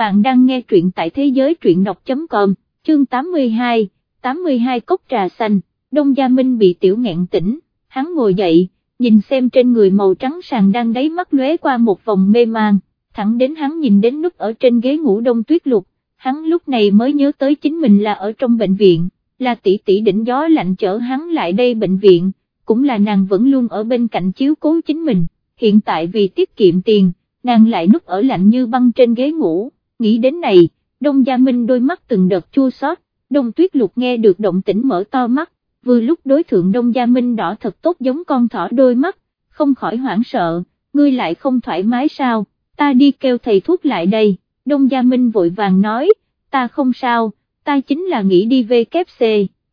bạn đang nghe truyện tại thế giới truyện đọc.com, chương 82, 82 cốc trà xanh, Đông Gia Minh bị tiểu nghẹn tỉnh, hắn ngồi dậy, nhìn xem trên người màu trắng sàn đang đáy mắt lóe qua một vòng mê mang. Thẳng đến hắn nhìn đến nút ở trên ghế ngủ đông tuyết lục, hắn lúc này mới nhớ tới chính mình là ở trong bệnh viện, là tỷ tỷ đỉnh gió lạnh chở hắn lại đây bệnh viện, cũng là nàng vẫn luôn ở bên cạnh chiếu cố chính mình, hiện tại vì tiết kiệm tiền, nàng lại núp ở lạnh như băng trên ghế ngủ, nghĩ đến này, Đông Gia Minh đôi mắt từng đợt chua xót, Đông Tuyết Lục nghe được động tĩnh mở to mắt, vừa lúc đối thượng Đông Gia Minh đỏ thật tốt giống con thỏ đôi mắt, không khỏi hoảng sợ, ngươi lại không thoải mái sao, ta đi kêu thầy thuốc lại đây, Đông Gia Minh vội vàng nói, ta không sao, ta chính là nghĩ đi về kép C,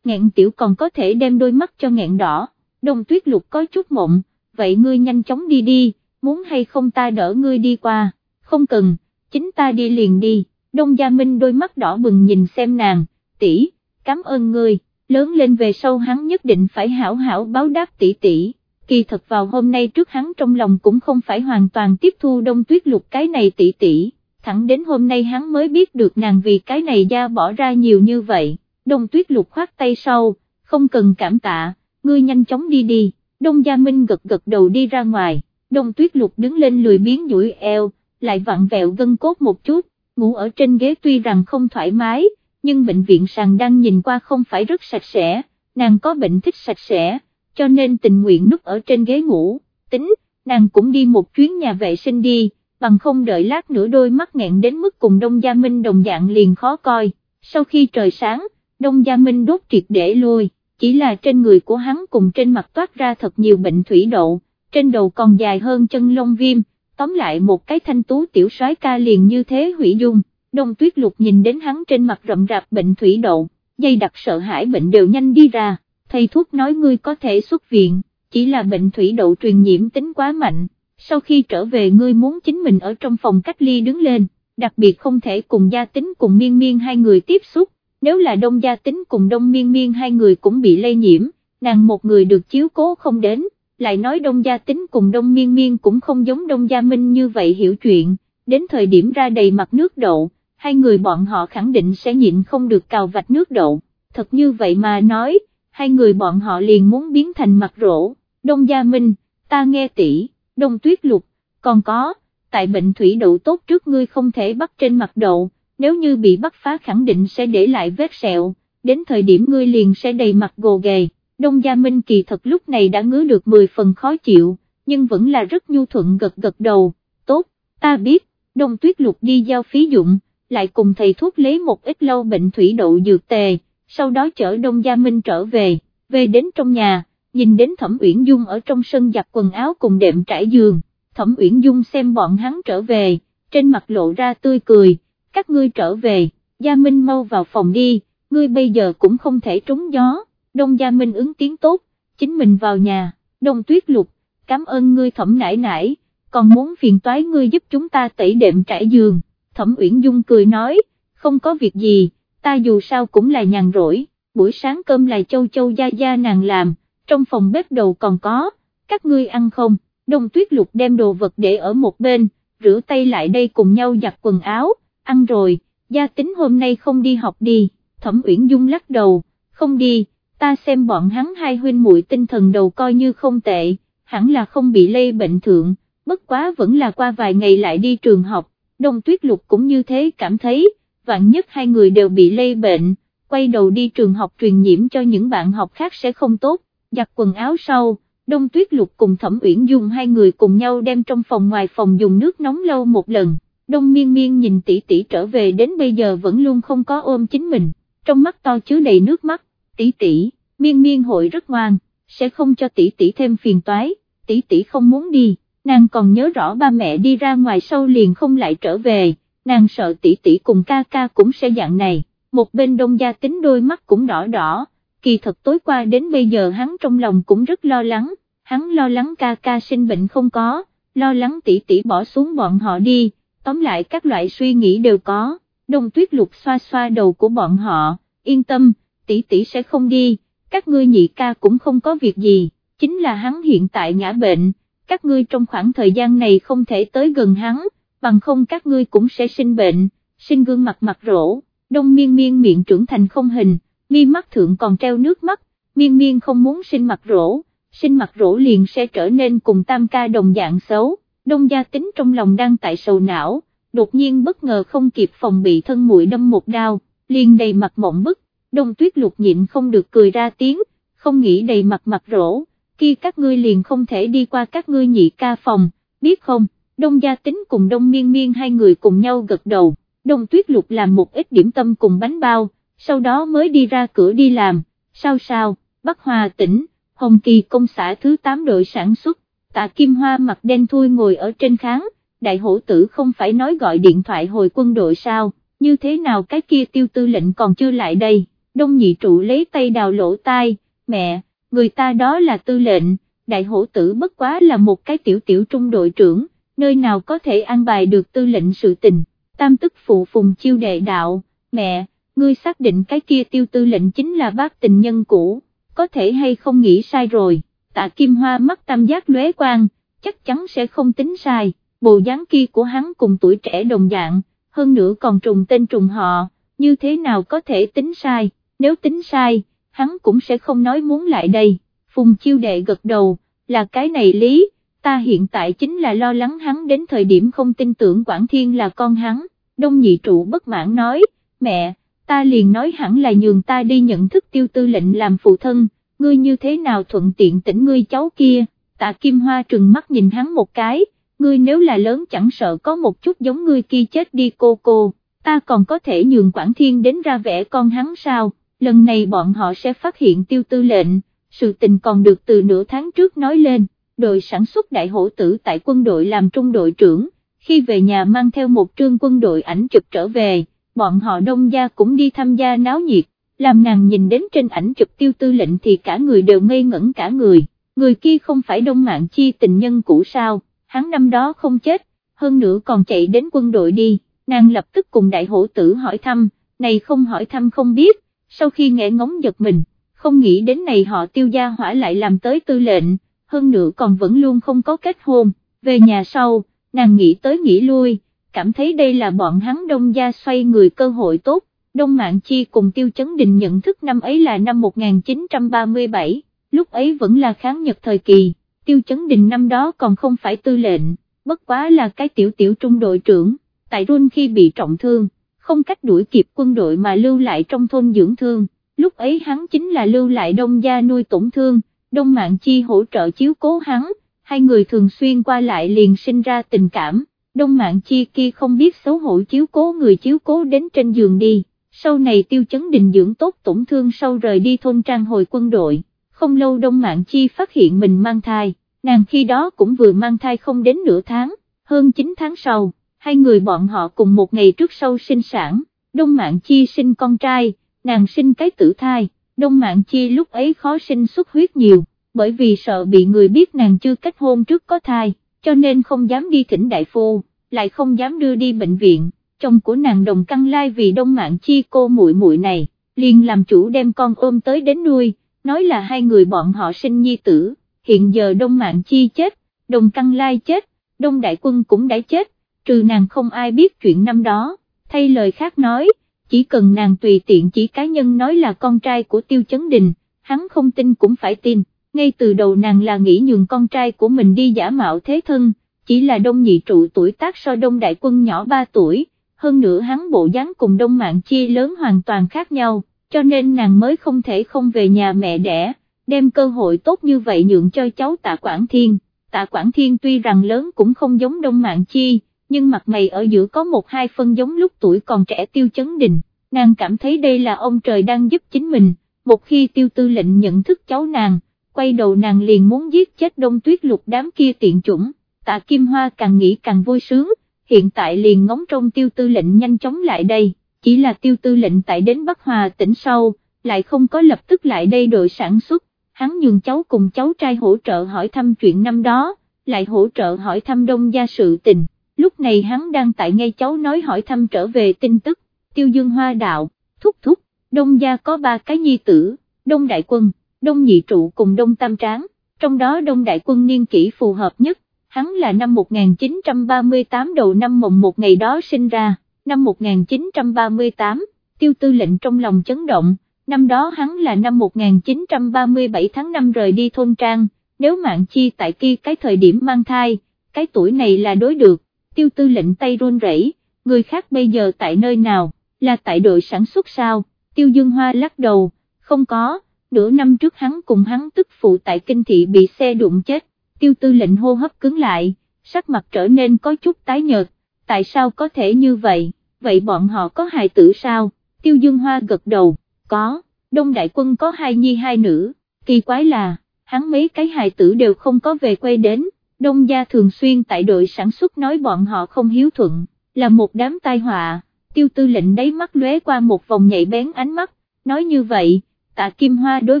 nghẹn tiểu còn có thể đem đôi mắt cho nghẹn đỏ, Đông Tuyết Lục có chút mộng, vậy ngươi nhanh chóng đi đi, muốn hay không ta đỡ ngươi đi qua, không cần, chính ta đi liền đi, Đông Gia Minh đôi mắt đỏ bừng nhìn xem nàng, tỷ, cảm ơn ngươi, lớn lên về sau hắn nhất định phải hảo hảo báo đáp tỷ tỷ. Kỳ thật vào hôm nay trước hắn trong lòng cũng không phải hoàn toàn tiếp thu đông tuyết lục cái này tỷ tỷ, thẳng đến hôm nay hắn mới biết được nàng vì cái này ra bỏ ra nhiều như vậy, đông tuyết lục khoát tay sau, không cần cảm tạ, ngươi nhanh chóng đi đi, đông gia minh gật gật đầu đi ra ngoài, đông tuyết lục đứng lên lười biến duỗi eo, lại vặn vẹo gân cốt một chút, ngủ ở trên ghế tuy rằng không thoải mái, nhưng bệnh viện sàn đang nhìn qua không phải rất sạch sẽ, nàng có bệnh thích sạch sẽ, cho nên tình nguyện núp ở trên ghế ngủ, tính, nàng cũng đi một chuyến nhà vệ sinh đi, bằng không đợi lát nữa đôi mắt nghẹn đến mức cùng Đông Gia Minh đồng dạng liền khó coi, sau khi trời sáng, Đông Gia Minh đốt triệt để lôi, chỉ là trên người của hắn cùng trên mặt toát ra thật nhiều bệnh thủy đậu, trên đầu còn dài hơn chân lông viêm, tóm lại một cái thanh tú tiểu soái ca liền như thế hủy dung, đông tuyết lục nhìn đến hắn trên mặt rậm rạp bệnh thủy đậu, dây đặc sợ hãi bệnh đều nhanh đi ra, thầy thuốc nói ngươi có thể xuất viện, chỉ là bệnh thủy đậu truyền nhiễm tính quá mạnh, sau khi trở về ngươi muốn chính mình ở trong phòng cách ly đứng lên, đặc biệt không thể cùng gia tính cùng miên miên hai người tiếp xúc, nếu là đông gia tính cùng đông miên miên hai người cũng bị lây nhiễm, nàng một người được chiếu cố không đến lại nói đông gia tính cùng đông miên miên cũng không giống đông gia minh như vậy hiểu chuyện, đến thời điểm ra đầy mặt nước đậu, hai người bọn họ khẳng định sẽ nhịn không được cào vạch nước đậu, thật như vậy mà nói, hai người bọn họ liền muốn biến thành mặt rỗ, đông gia minh, ta nghe tỷ, đông tuyết lục, còn có, tại bệnh thủy đậu tốt trước ngươi không thể bắt trên mặt đậu, nếu như bị bắt phá khẳng định sẽ để lại vết sẹo, đến thời điểm ngươi liền sẽ đầy mặt gồ ghề. Đông Gia Minh kỳ thật lúc này đã ngứa được 10 phần khó chịu, nhưng vẫn là rất nhu thuận gật gật đầu, tốt, ta biết, Đông Tuyết Lục đi giao phí dụng, lại cùng thầy thuốc lấy một ít lâu bệnh thủy đậu dược tề, sau đó chở Đông Gia Minh trở về, về đến trong nhà, nhìn đến Thẩm Uyển Dung ở trong sân giặt quần áo cùng đệm trải giường, Thẩm Uyển Dung xem bọn hắn trở về, trên mặt lộ ra tươi cười, các ngươi trở về, Gia Minh mau vào phòng đi, ngươi bây giờ cũng không thể trúng gió. Đông Gia Minh ứng tiếng tốt, chính mình vào nhà, Đông Tuyết Lục, cảm ơn ngươi thẩm nải nải, còn muốn phiền toái ngươi giúp chúng ta tẩy đệm trải giường, thẩm Uyển Dung cười nói, không có việc gì, ta dù sao cũng là nhàn rỗi, buổi sáng cơm là châu châu gia gia nàng làm, trong phòng bếp đầu còn có, các ngươi ăn không, Đông Tuyết Lục đem đồ vật để ở một bên, rửa tay lại đây cùng nhau giặt quần áo, ăn rồi, gia tính hôm nay không đi học đi, thẩm Uyển Dung lắc đầu, không đi ta xem bọn hắn hai huynh muội tinh thần đầu coi như không tệ, hẳn là không bị lây bệnh thượng, bất quá vẫn là qua vài ngày lại đi trường học, đông tuyết lục cũng như thế cảm thấy, vạn nhất hai người đều bị lây bệnh, quay đầu đi trường học truyền nhiễm cho những bạn học khác sẽ không tốt, giặt quần áo sau. Đông Tuyết Lục cùng Thẩm Uyển Dung hai người cùng nhau đem trong phòng ngoài phòng dùng nước nóng lâu một lần, Đông Miên Miên nhìn tỷ tỷ trở về đến bây giờ vẫn luôn không có ôm chính mình, trong mắt to chứa đầy nước mắt, tỷ tỷ, miên miên hội rất ngoan, sẽ không cho tỷ tỷ thêm phiền toái, tỷ tỷ không muốn đi, nàng còn nhớ rõ ba mẹ đi ra ngoài sau liền không lại trở về, nàng sợ tỷ tỷ cùng ca ca cũng sẽ dạng này, một bên đông gia tính đôi mắt cũng đỏ đỏ, kỳ thật tối qua đến bây giờ hắn trong lòng cũng rất lo lắng, hắn lo lắng ca ca sinh bệnh không có, lo lắng tỷ tỷ bỏ xuống bọn họ đi, tóm lại các loại suy nghĩ đều có, đông tuyết lục xoa xoa đầu của bọn họ, yên tâm, tỷ tỷ sẽ không đi, các ngươi nhị ca cũng không có việc gì, chính là hắn hiện tại ngã bệnh, các ngươi trong khoảng thời gian này không thể tới gần hắn, bằng không các ngươi cũng sẽ sinh bệnh, sinh gương mặt mặt rỗ, đông miên miên miệng trưởng thành không hình, mi mắt thượng còn treo nước mắt, miên miên không muốn sinh mặt rỗ, sinh mặt rỗ liền sẽ trở nên cùng tam ca đồng dạng xấu, đông gia tính trong lòng đang tại sầu não, đột nhiên bất ngờ không kịp phòng bị thân muội đâm một đao, liền đầy mặt mộng bức, đông tuyết lục nhịn không được cười ra tiếng, không nghĩ đầy mặt mặt rỗ, khi các ngươi liền không thể đi qua các ngươi nhị ca phòng, biết không, đông gia tính cùng đông miên miên hai người cùng nhau gật đầu, đông tuyết lục làm một ít điểm tâm cùng bánh bao, sau đó mới đi ra cửa đi làm, sao sao, Bắc Hòa tỉnh, Hồng Kỳ công xã thứ 8 đội sản xuất, tạ Kim Hoa mặt đen thui ngồi ở trên kháng, đại hổ tử không phải nói gọi điện thoại hồi quân đội sao, như thế nào cái kia tiêu tư lệnh còn chưa lại đây, đông nhị trụ lấy tay đào lỗ tai, mẹ, người ta đó là tư lệnh, đại hổ tử bất quá là một cái tiểu tiểu trung đội trưởng, nơi nào có thể an bài được tư lệnh sự tình, tam tức phụ phùng chiêu đệ đạo, mẹ, ngươi xác định cái kia tiêu tư lệnh chính là bác tình nhân cũ, có thể hay không nghĩ sai rồi, tạ kim hoa mắt tam giác lóe quang, chắc chắn sẽ không tính sai, bộ dáng kia của hắn cùng tuổi trẻ đồng dạng, hơn nữa còn trùng tên trùng họ, như thế nào có thể tính sai, nếu tính sai, hắn cũng sẽ không nói muốn lại đây, phùng chiêu đệ gật đầu, là cái này lý, ta hiện tại chính là lo lắng hắn đến thời điểm không tin tưởng Quảng Thiên là con hắn, đông nhị trụ bất mãn nói, mẹ, ta liền nói hẳn là nhường ta đi nhận thức tiêu tư lệnh làm phụ thân, ngươi như thế nào thuận tiện tỉnh ngươi cháu kia, tạ Kim Hoa trừng mắt nhìn hắn một cái, ngươi nếu là lớn chẳng sợ có một chút giống ngươi kia chết đi cô cô, ta còn có thể nhường Quảng Thiên đến ra vẽ con hắn sao, lần này bọn họ sẽ phát hiện tiêu tư lệnh, sự tình còn được từ nửa tháng trước nói lên, đội sản xuất đại hổ tử tại quân đội làm trung đội trưởng, khi về nhà mang theo một trương quân đội ảnh chụp trở về bọn họ đông gia cũng đi tham gia náo nhiệt, làm nàng nhìn đến trên ảnh chụp tiêu tư lệnh thì cả người đều ngây ngẩn cả người, người kia không phải đông mạng chi tình nhân cũ sao, hắn năm đó không chết, hơn nữa còn chạy đến quân đội đi, nàng lập tức cùng đại hổ tử hỏi thăm, này không hỏi thăm không biết, sau khi nghe ngóng giật mình, không nghĩ đến này họ tiêu gia hỏa lại làm tới tư lệnh, hơn nữa còn vẫn luôn không có kết hôn, về nhà sau, nàng nghĩ tới nghĩ lui cảm thấy đây là bọn hắn đông gia xoay người cơ hội tốt, Đông Mạng Chi cùng Tiêu Chấn Đình nhận thức năm ấy là năm 1937, lúc ấy vẫn là kháng nhật thời kỳ, Tiêu Chấn Đình năm đó còn không phải tư lệnh, bất quá là cái tiểu tiểu trung đội trưởng, tại Run khi bị trọng thương, không cách đuổi kịp quân đội mà lưu lại trong thôn dưỡng thương, lúc ấy hắn chính là lưu lại đông gia nuôi tổn thương, Đông Mạng Chi hỗ trợ chiếu cố hắn, hai người thường xuyên qua lại liền sinh ra tình cảm. Đông mạng chi kia không biết xấu hổ chiếu cố người chiếu cố đến trên giường đi, sau này tiêu chấn đình dưỡng tốt tổn thương sau rời đi thôn trang hồi quân đội, không lâu đông mạng chi phát hiện mình mang thai, nàng khi đó cũng vừa mang thai không đến nửa tháng, hơn 9 tháng sau, hai người bọn họ cùng một ngày trước sau sinh sản, đông mạng chi sinh con trai, nàng sinh cái tử thai, đông mạng chi lúc ấy khó sinh xuất huyết nhiều, bởi vì sợ bị người biết nàng chưa kết hôn trước có thai, cho nên không dám đi thỉnh đại phu lại không dám đưa đi bệnh viện, chồng của nàng đồng căng lai vì đông mạng chi cô muội muội này, liền làm chủ đem con ôm tới đến nuôi, nói là hai người bọn họ sinh nhi tử, hiện giờ đông mạng chi chết, đồng căng lai chết, đông đại quân cũng đã chết, trừ nàng không ai biết chuyện năm đó, thay lời khác nói, chỉ cần nàng tùy tiện chỉ cá nhân nói là con trai của tiêu chấn đình, hắn không tin cũng phải tin, ngay từ đầu nàng là nghĩ nhường con trai của mình đi giả mạo thế thân, chỉ là đông nhị trụ tuổi tác so đông đại quân nhỏ 3 tuổi, hơn nữa hắn bộ dáng cùng đông mạng chi lớn hoàn toàn khác nhau, cho nên nàng mới không thể không về nhà mẹ đẻ, đem cơ hội tốt như vậy nhượng cho cháu tạ Quảng Thiên. Tạ Quảng Thiên tuy rằng lớn cũng không giống đông mạng chi, nhưng mặt mày ở giữa có một hai phân giống lúc tuổi còn trẻ tiêu chấn đình, nàng cảm thấy đây là ông trời đang giúp chính mình, một khi tiêu tư lệnh nhận thức cháu nàng, quay đầu nàng liền muốn giết chết đông tuyết lục đám kia tiện chủng. Tạ Kim Hoa càng nghĩ càng vui sướng, hiện tại liền ngóng trong tiêu tư lệnh nhanh chóng lại đây, chỉ là tiêu tư lệnh tại đến Bắc Hòa tỉnh sau, lại không có lập tức lại đây đội sản xuất, hắn nhường cháu cùng cháu trai hỗ trợ hỏi thăm chuyện năm đó, lại hỗ trợ hỏi thăm đông gia sự tình, lúc này hắn đang tại ngay cháu nói hỏi thăm trở về tin tức, tiêu dương hoa đạo, thúc thúc, đông gia có ba cái nhi tử, đông đại quân, đông nhị trụ cùng đông tam tráng, trong đó đông đại quân niên kỷ phù hợp nhất, hắn là năm 1938 đầu năm mồng một ngày đó sinh ra, năm 1938, tiêu tư lệnh trong lòng chấn động, năm đó hắn là năm 1937 tháng 5 rời đi thôn trang, nếu mạng chi tại kia cái thời điểm mang thai, cái tuổi này là đối được, tiêu tư lệnh tay run rẩy, người khác bây giờ tại nơi nào, là tại đội sản xuất sao, tiêu dương hoa lắc đầu, không có, nửa năm trước hắn cùng hắn tức phụ tại kinh thị bị xe đụng chết, tiêu tư lệnh hô hấp cứng lại, sắc mặt trở nên có chút tái nhợt, tại sao có thể như vậy, vậy bọn họ có hài tử sao, tiêu dương hoa gật đầu, có, đông đại quân có hai nhi hai nữ, kỳ quái là, hắn mấy cái hài tử đều không có về quê đến, đông gia thường xuyên tại đội sản xuất nói bọn họ không hiếu thuận, là một đám tai họa, tiêu tư lệnh đáy mắt lóe qua một vòng nhạy bén ánh mắt, nói như vậy, tạ Kim Hoa đối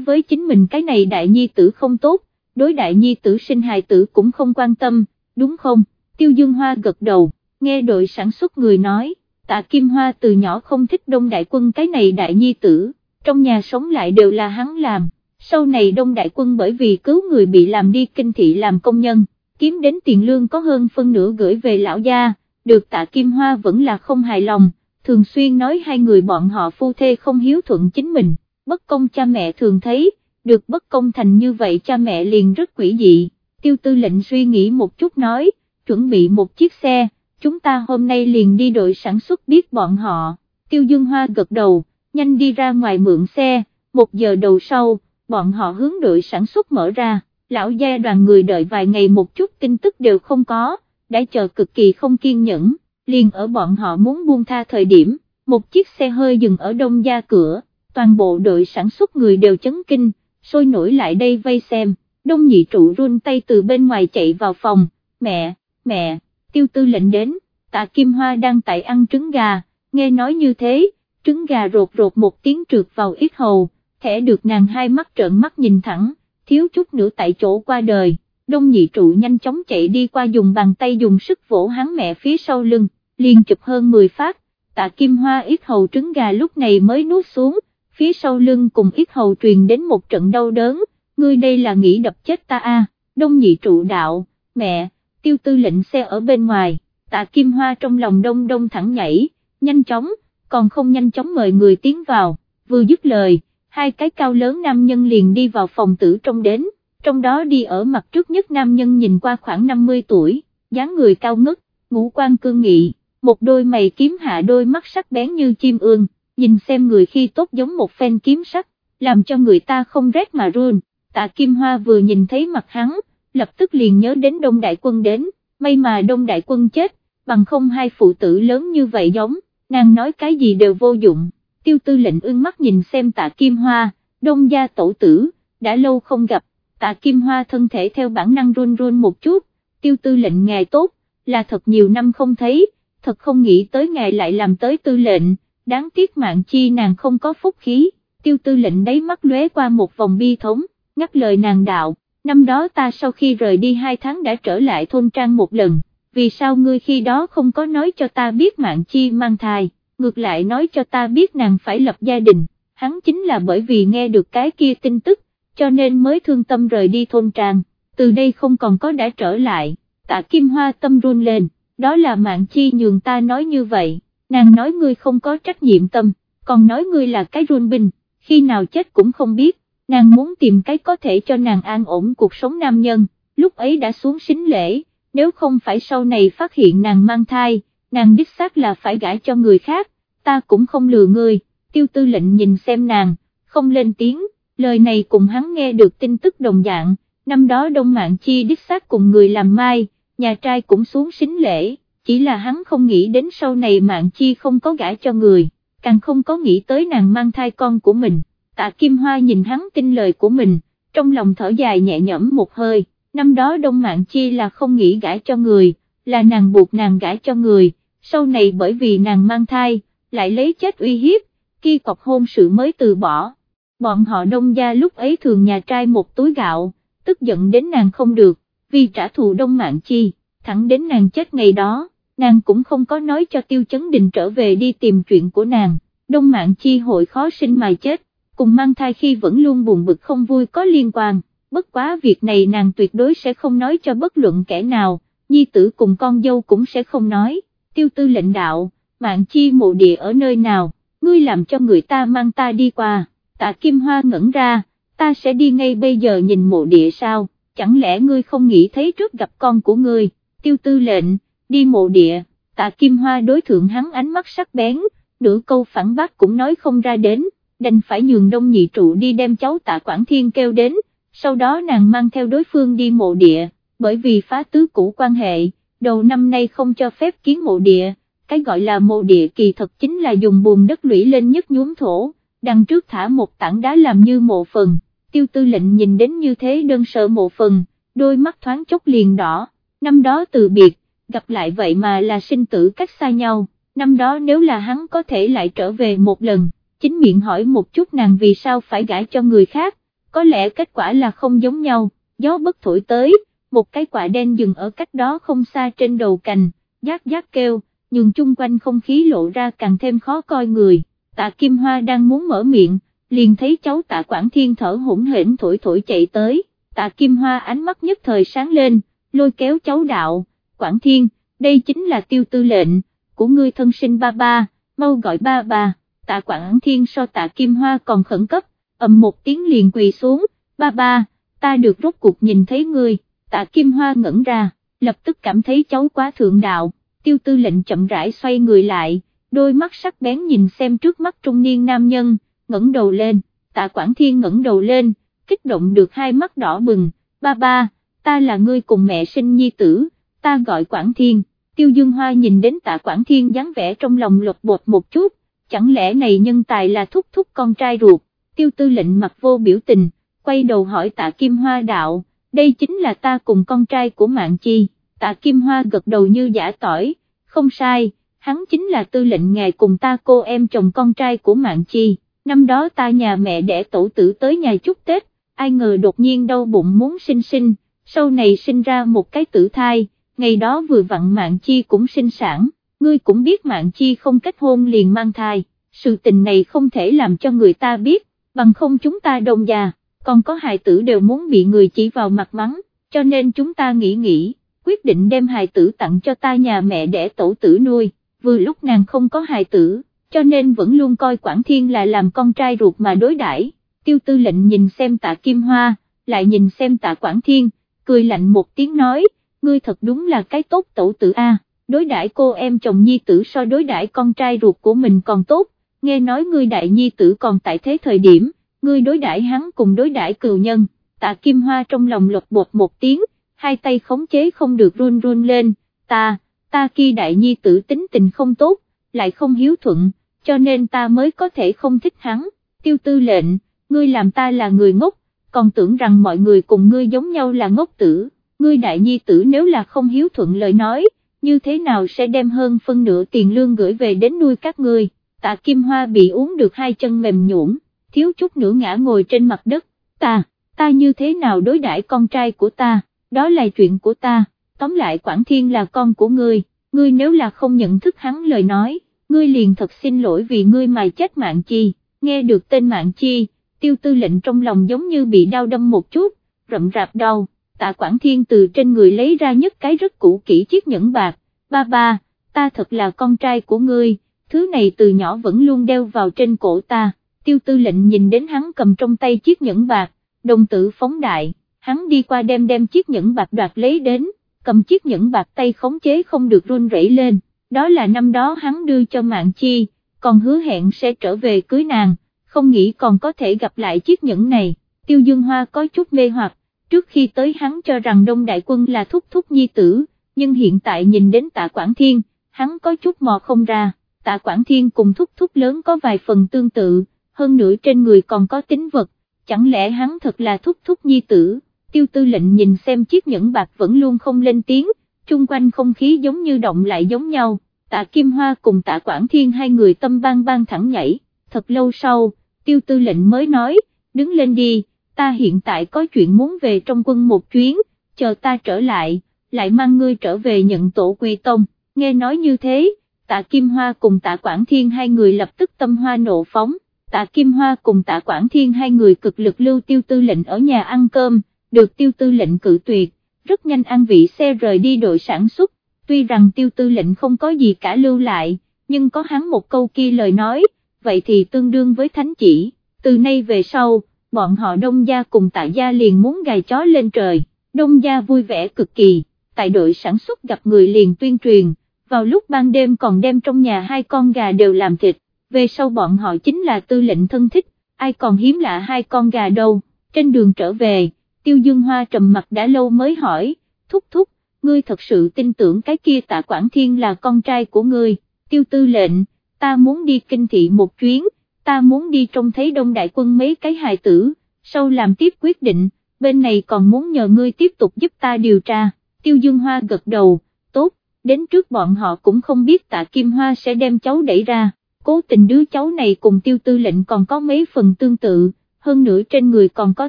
với chính mình cái này đại nhi tử không tốt, đối đại nhi tử sinh hài tử cũng không quan tâm, đúng không, tiêu dương hoa gật đầu, nghe đội sản xuất người nói, tạ Kim Hoa từ nhỏ không thích đông đại quân cái này đại nhi tử, trong nhà sống lại đều là hắn làm, sau này đông đại quân bởi vì cứu người bị làm đi kinh thị làm công nhân, kiếm đến tiền lương có hơn phân nửa gửi về lão gia, được tạ Kim Hoa vẫn là không hài lòng, thường xuyên nói hai người bọn họ phu thê không hiếu thuận chính mình, bất công cha mẹ thường thấy, được bất công thành như vậy cha mẹ liền rất quỷ dị, tiêu tư lệnh suy nghĩ một chút nói, chuẩn bị một chiếc xe, chúng ta hôm nay liền đi đội sản xuất biết bọn họ, tiêu dương hoa gật đầu, nhanh đi ra ngoài mượn xe, một giờ đầu sau, bọn họ hướng đội sản xuất mở ra, lão gia đoàn người đợi vài ngày một chút tin tức đều không có, đã chờ cực kỳ không kiên nhẫn, liền ở bọn họ muốn buông tha thời điểm, một chiếc xe hơi dừng ở đông gia cửa, toàn bộ đội sản xuất người đều chấn kinh, sôi nổi lại đây vây xem, đông nhị trụ run tay từ bên ngoài chạy vào phòng, mẹ, mẹ, tiêu tư lệnh đến, tạ Kim Hoa đang tại ăn trứng gà, nghe nói như thế, trứng gà rột rột một tiếng trượt vào ít hầu, thẻ được nàng hai mắt trợn mắt nhìn thẳng, thiếu chút nữa tại chỗ qua đời, đông nhị trụ nhanh chóng chạy đi qua dùng bàn tay dùng sức vỗ hắn mẹ phía sau lưng, liền chụp hơn 10 phát, tạ Kim Hoa ít hầu trứng gà lúc này mới nuốt xuống, phía sau lưng cùng ít hầu truyền đến một trận đau đớn, ngươi đây là nghĩ đập chết ta a đông nhị trụ đạo, mẹ, tiêu tư lệnh xe ở bên ngoài, tạ kim hoa trong lòng đông đông thẳng nhảy, nhanh chóng, còn không nhanh chóng mời người tiến vào, vừa dứt lời, hai cái cao lớn nam nhân liền đi vào phòng tử trong đến, trong đó đi ở mặt trước nhất nam nhân nhìn qua khoảng 50 tuổi, dáng người cao ngất, ngũ quan cương nghị, một đôi mày kiếm hạ đôi mắt sắc bén như chim ương, nhìn xem người khi tốt giống một phen kiếm sắc, làm cho người ta không rét mà run, tạ Kim Hoa vừa nhìn thấy mặt hắn, lập tức liền nhớ đến Đông Đại Quân đến, may mà Đông Đại Quân chết, bằng không hai phụ tử lớn như vậy giống, nàng nói cái gì đều vô dụng, tiêu tư lệnh ương mắt nhìn xem tạ Kim Hoa, Đông gia tổ tử, đã lâu không gặp, tạ Kim Hoa thân thể theo bản năng run run một chút, tiêu tư lệnh ngài tốt, là thật nhiều năm không thấy, thật không nghĩ tới ngài lại làm tới tư lệnh đáng tiếc mạng chi nàng không có phúc khí, tiêu tư lệnh đấy mắt lóe qua một vòng bi thống, ngắt lời nàng đạo, năm đó ta sau khi rời đi hai tháng đã trở lại thôn trang một lần, vì sao ngươi khi đó không có nói cho ta biết mạng chi mang thai, ngược lại nói cho ta biết nàng phải lập gia đình, hắn chính là bởi vì nghe được cái kia tin tức, cho nên mới thương tâm rời đi thôn trang, từ đây không còn có đã trở lại, tạ kim hoa tâm run lên, đó là mạng chi nhường ta nói như vậy nàng nói ngươi không có trách nhiệm tâm, còn nói ngươi là cái run binh, khi nào chết cũng không biết, nàng muốn tìm cái có thể cho nàng an ổn cuộc sống nam nhân, lúc ấy đã xuống xính lễ, nếu không phải sau này phát hiện nàng mang thai, nàng đích xác là phải gãi cho người khác, ta cũng không lừa ngươi, tiêu tư lệnh nhìn xem nàng, không lên tiếng, lời này cùng hắn nghe được tin tức đồng dạng, năm đó Đông Mạng Chi đích xác cùng người làm mai, nhà trai cũng xuống xính lễ chỉ là hắn không nghĩ đến sau này mạng chi không có gả cho người, càng không có nghĩ tới nàng mang thai con của mình, tạ Kim Hoa nhìn hắn tin lời của mình, trong lòng thở dài nhẹ nhõm một hơi, năm đó đông mạng chi là không nghĩ gả cho người, là nàng buộc nàng gả cho người, sau này bởi vì nàng mang thai, lại lấy chết uy hiếp, khi cọc hôn sự mới từ bỏ. Bọn họ đông gia lúc ấy thường nhà trai một túi gạo, tức giận đến nàng không được, vì trả thù đông mạng chi, thẳng đến nàng chết ngày đó, nàng cũng không có nói cho Tiêu Chấn Đình trở về đi tìm chuyện của nàng, đông mạng chi hội khó sinh mà chết, cùng mang thai khi vẫn luôn buồn bực không vui có liên quan, bất quá việc này nàng tuyệt đối sẽ không nói cho bất luận kẻ nào, nhi tử cùng con dâu cũng sẽ không nói, tiêu tư lệnh đạo, mạng chi mộ địa ở nơi nào, ngươi làm cho người ta mang ta đi qua, tạ Kim Hoa ngẩn ra, ta sẽ đi ngay bây giờ nhìn mộ địa sao, chẳng lẽ ngươi không nghĩ thấy trước gặp con của ngươi, tiêu tư lệnh, đi mộ địa, tạ Kim Hoa đối thượng hắn ánh mắt sắc bén, nửa câu phản bác cũng nói không ra đến, đành phải nhường đông nhị trụ đi đem cháu tạ Quảng Thiên kêu đến, sau đó nàng mang theo đối phương đi mộ địa, bởi vì phá tứ cũ quan hệ, đầu năm nay không cho phép kiến mộ địa, cái gọi là mộ địa kỳ thật chính là dùng bùn đất lũy lên nhất nhuốm thổ, đằng trước thả một tảng đá làm như mộ phần, tiêu tư lệnh nhìn đến như thế đơn sợ mộ phần, đôi mắt thoáng chốc liền đỏ, năm đó từ biệt, gặp lại vậy mà là sinh tử cách xa nhau, năm đó nếu là hắn có thể lại trở về một lần, chính miệng hỏi một chút nàng vì sao phải gãi cho người khác, có lẽ kết quả là không giống nhau, gió bất thổi tới, một cái quả đen dừng ở cách đó không xa trên đầu cành, giác giác kêu, nhưng chung quanh không khí lộ ra càng thêm khó coi người, tạ Kim Hoa đang muốn mở miệng, liền thấy cháu tạ Quảng Thiên thở hỗn hển thổi thổi chạy tới, tạ Kim Hoa ánh mắt nhất thời sáng lên, lôi kéo cháu đạo, Quảng Thiên, đây chính là tiêu tư lệnh, của ngươi thân sinh ba ba, mau gọi ba ba, tạ Quảng Thiên so tạ Kim Hoa còn khẩn cấp, ầm một tiếng liền quỳ xuống, ba ba, ta được rốt cuộc nhìn thấy ngươi, tạ Kim Hoa ngẩn ra, lập tức cảm thấy cháu quá thượng đạo, tiêu tư lệnh chậm rãi xoay người lại, đôi mắt sắc bén nhìn xem trước mắt trung niên nam nhân, ngẩng đầu lên, tạ Quảng Thiên ngẩng đầu lên, kích động được hai mắt đỏ bừng, ba ba, ta là ngươi cùng mẹ sinh nhi tử, ta gọi Quảng Thiên, tiêu dương hoa nhìn đến tạ Quảng Thiên dáng vẻ trong lòng lột bột một chút, chẳng lẽ này nhân tài là thúc thúc con trai ruột, tiêu tư lệnh mặt vô biểu tình, quay đầu hỏi tạ Kim Hoa đạo, đây chính là ta cùng con trai của mạng chi, tạ Kim Hoa gật đầu như giả tỏi, không sai, hắn chính là tư lệnh ngài cùng ta cô em chồng con trai của mạng chi, năm đó ta nhà mẹ đẻ tổ tử tới nhà chúc Tết, ai ngờ đột nhiên đau bụng muốn sinh sinh, sau này sinh ra một cái tử thai, ngày đó vừa vặn mạng chi cũng sinh sản, ngươi cũng biết mạng chi không kết hôn liền mang thai, sự tình này không thể làm cho người ta biết, bằng không chúng ta đồng già, còn có hài tử đều muốn bị người chỉ vào mặt mắng, cho nên chúng ta nghĩ nghĩ, quyết định đem hài tử tặng cho ta nhà mẹ để tổ tử nuôi, vừa lúc nàng không có hài tử, cho nên vẫn luôn coi Quảng Thiên là làm con trai ruột mà đối đãi. tiêu tư lệnh nhìn xem tạ Kim Hoa, lại nhìn xem tạ Quảng Thiên, cười lạnh một tiếng nói, ngươi thật đúng là cái tốt tổ tử A, đối đãi cô em chồng nhi tử so đối đãi con trai ruột của mình còn tốt, nghe nói ngươi đại nhi tử còn tại thế thời điểm, ngươi đối đãi hắn cùng đối đãi cừu nhân, tạ Kim Hoa trong lòng lột bột một tiếng, hai tay khống chế không được run run lên, ta, ta kia đại nhi tử tính tình không tốt, lại không hiếu thuận, cho nên ta mới có thể không thích hắn, tiêu tư lệnh, ngươi làm ta là người ngốc, còn tưởng rằng mọi người cùng ngươi giống nhau là ngốc tử, ngươi đại nhi tử nếu là không hiếu thuận lời nói, như thế nào sẽ đem hơn phân nửa tiền lương gửi về đến nuôi các ngươi, tạ Kim Hoa bị uống được hai chân mềm nhũn, thiếu chút nữa ngã ngồi trên mặt đất, ta, ta như thế nào đối đãi con trai của ta, đó là chuyện của ta, tóm lại Quảng Thiên là con của ngươi, ngươi nếu là không nhận thức hắn lời nói, ngươi liền thật xin lỗi vì ngươi mà chết mạng chi, nghe được tên mạng chi, tiêu tư lệnh trong lòng giống như bị đau đâm một chút, rậm rạp đau, tạ Quảng Thiên từ trên người lấy ra nhất cái rất cũ kỹ chiếc nhẫn bạc, ba ba, ta thật là con trai của ngươi, thứ này từ nhỏ vẫn luôn đeo vào trên cổ ta, tiêu tư lệnh nhìn đến hắn cầm trong tay chiếc nhẫn bạc, đồng tử phóng đại, hắn đi qua đem đem chiếc nhẫn bạc đoạt lấy đến, cầm chiếc nhẫn bạc tay khống chế không được run rẩy lên, đó là năm đó hắn đưa cho mạng chi, còn hứa hẹn sẽ trở về cưới nàng, không nghĩ còn có thể gặp lại chiếc nhẫn này, tiêu dương hoa có chút mê hoặc, trước khi tới hắn cho rằng đông đại quân là thúc thúc nhi tử, nhưng hiện tại nhìn đến tạ Quảng Thiên, hắn có chút mò không ra, tạ Quảng Thiên cùng thúc thúc lớn có vài phần tương tự, hơn nữa trên người còn có tính vật, chẳng lẽ hắn thật là thúc thúc nhi tử, tiêu tư lệnh nhìn xem chiếc nhẫn bạc vẫn luôn không lên tiếng, chung quanh không khí giống như động lại giống nhau, tạ Kim Hoa cùng tạ Quảng Thiên hai người tâm bang bang thẳng nhảy, thật lâu sau, tiêu tư lệnh mới nói, đứng lên đi, ta hiện tại có chuyện muốn về trong quân một chuyến, chờ ta trở lại, lại mang ngươi trở về nhận tổ quy tông, nghe nói như thế, tạ Kim Hoa cùng tạ Quảng Thiên hai người lập tức tâm hoa nộ phóng tạ Kim Hoa cùng tạ Quảng Thiên hai người cực lực lưu tiêu tư lệnh ở nhà ăn cơm, được tiêu tư lệnh cự tuyệt, rất nhanh ăn vị xe rời đi đội sản xuất, tuy rằng tiêu tư lệnh không có gì cả lưu lại, nhưng có hắn một câu kia lời nói, vậy thì tương đương với thánh chỉ, từ nay về sau, bọn họ đông gia cùng tạ gia liền muốn gài chó lên trời, đông gia vui vẻ cực kỳ, tại đội sản xuất gặp người liền tuyên truyền, vào lúc ban đêm còn đem trong nhà hai con gà đều làm thịt, về sau bọn họ chính là tư lệnh thân thích, ai còn hiếm lạ hai con gà đâu, trên đường trở về, tiêu dương hoa trầm mặt đã lâu mới hỏi, thúc thúc, ngươi thật sự tin tưởng cái kia tạ Quảng Thiên là con trai của ngươi, tiêu tư lệnh, ta muốn đi kinh thị một chuyến, ta muốn đi trông thấy đông đại quân mấy cái hài tử, sau làm tiếp quyết định, bên này còn muốn nhờ ngươi tiếp tục giúp ta điều tra, tiêu dương hoa gật đầu, tốt, đến trước bọn họ cũng không biết tạ Kim Hoa sẽ đem cháu đẩy ra, cố tình đứa cháu này cùng tiêu tư lệnh còn có mấy phần tương tự, hơn nữa trên người còn có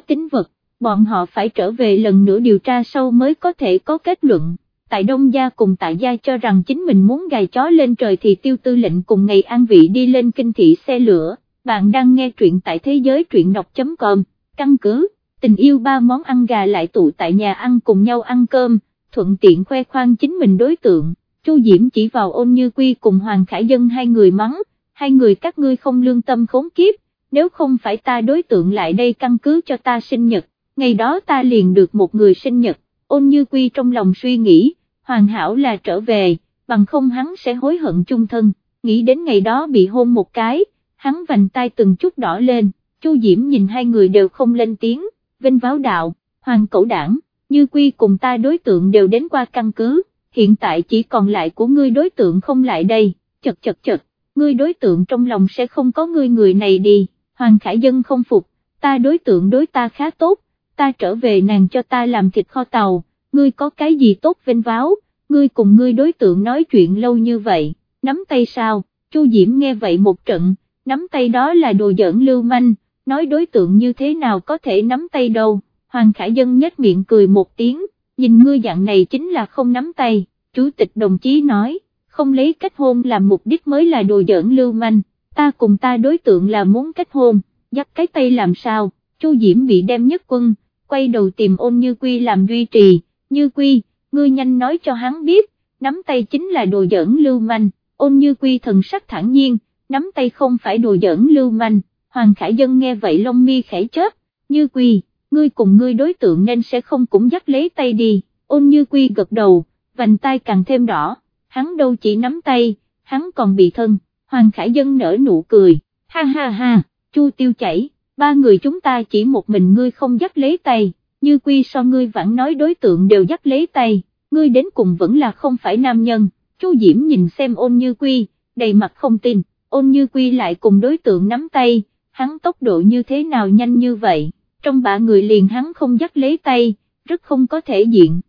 tính vật, bọn họ phải trở về lần nữa điều tra sâu mới có thể có kết luận. Tại Đông Gia cùng Tại Gia cho rằng chính mình muốn gài chó lên trời thì tiêu tư lệnh cùng ngày an vị đi lên kinh thị xe lửa, bạn đang nghe truyện tại thế giới truyện đọc.com, căn cứ, tình yêu ba món ăn gà lại tụ tại nhà ăn cùng nhau ăn cơm, thuận tiện khoe khoang chính mình đối tượng, Chu Diễm chỉ vào ôn như quy cùng Hoàng Khải Dân hai người mắng, hai người các ngươi không lương tâm khốn kiếp, nếu không phải ta đối tượng lại đây căn cứ cho ta sinh nhật, ngày đó ta liền được một người sinh nhật, ôn như quy trong lòng suy nghĩ, hoàn hảo là trở về, bằng không hắn sẽ hối hận chung thân, nghĩ đến ngày đó bị hôn một cái, hắn vành tay từng chút đỏ lên, Chu Diễm nhìn hai người đều không lên tiếng, vinh váo đạo, hoàng cẩu đảng, như quy cùng ta đối tượng đều đến qua căn cứ, hiện tại chỉ còn lại của ngươi đối tượng không lại đây, chật chật chật, ngươi đối tượng trong lòng sẽ không có ngươi người này đi, Hoàng Khải Dân không phục, ta đối tượng đối ta khá tốt, ta trở về nàng cho ta làm thịt kho tàu, ngươi có cái gì tốt vinh váo, ngươi cùng ngươi đối tượng nói chuyện lâu như vậy, nắm tay sao, Chu Diễm nghe vậy một trận, nắm tay đó là đồ giỡn lưu manh, nói đối tượng như thế nào có thể nắm tay đâu, Hoàng Khải Dân nhếch miệng cười một tiếng, nhìn ngươi dạng này chính là không nắm tay, chủ tịch đồng chí nói, không lấy kết hôn làm mục đích mới là đồ giỡn lưu manh, ta cùng ta đối tượng là muốn kết hôn, dắt cái tay làm sao, Chu Diễm bị đem nhất quân, quay đầu tìm ôn như quy làm duy trì, như quy, ngươi nhanh nói cho hắn biết, nắm tay chính là đồ giỡn lưu manh, ôn như quy thần sắc thẳng nhiên, nắm tay không phải đồ giỡn lưu manh, Hoàng Khải Dân nghe vậy lông mi khẽ chớp, như quy, ngươi cùng ngươi đối tượng nên sẽ không cũng dắt lấy tay đi, ôn như quy gật đầu, vành tay càng thêm đỏ, hắn đâu chỉ nắm tay, hắn còn bị thân, Hoàng Khải Dân nở nụ cười, ha ha ha, chu tiêu chảy, ba người chúng ta chỉ một mình ngươi không dắt lấy tay, như quy so ngươi vẫn nói đối tượng đều dắt lấy tay, ngươi đến cùng vẫn là không phải nam nhân, chu Diễm nhìn xem ôn như quy, đầy mặt không tin, ôn như quy lại cùng đối tượng nắm tay, hắn tốc độ như thế nào nhanh như vậy, trong ba người liền hắn không dắt lấy tay, rất không có thể diện.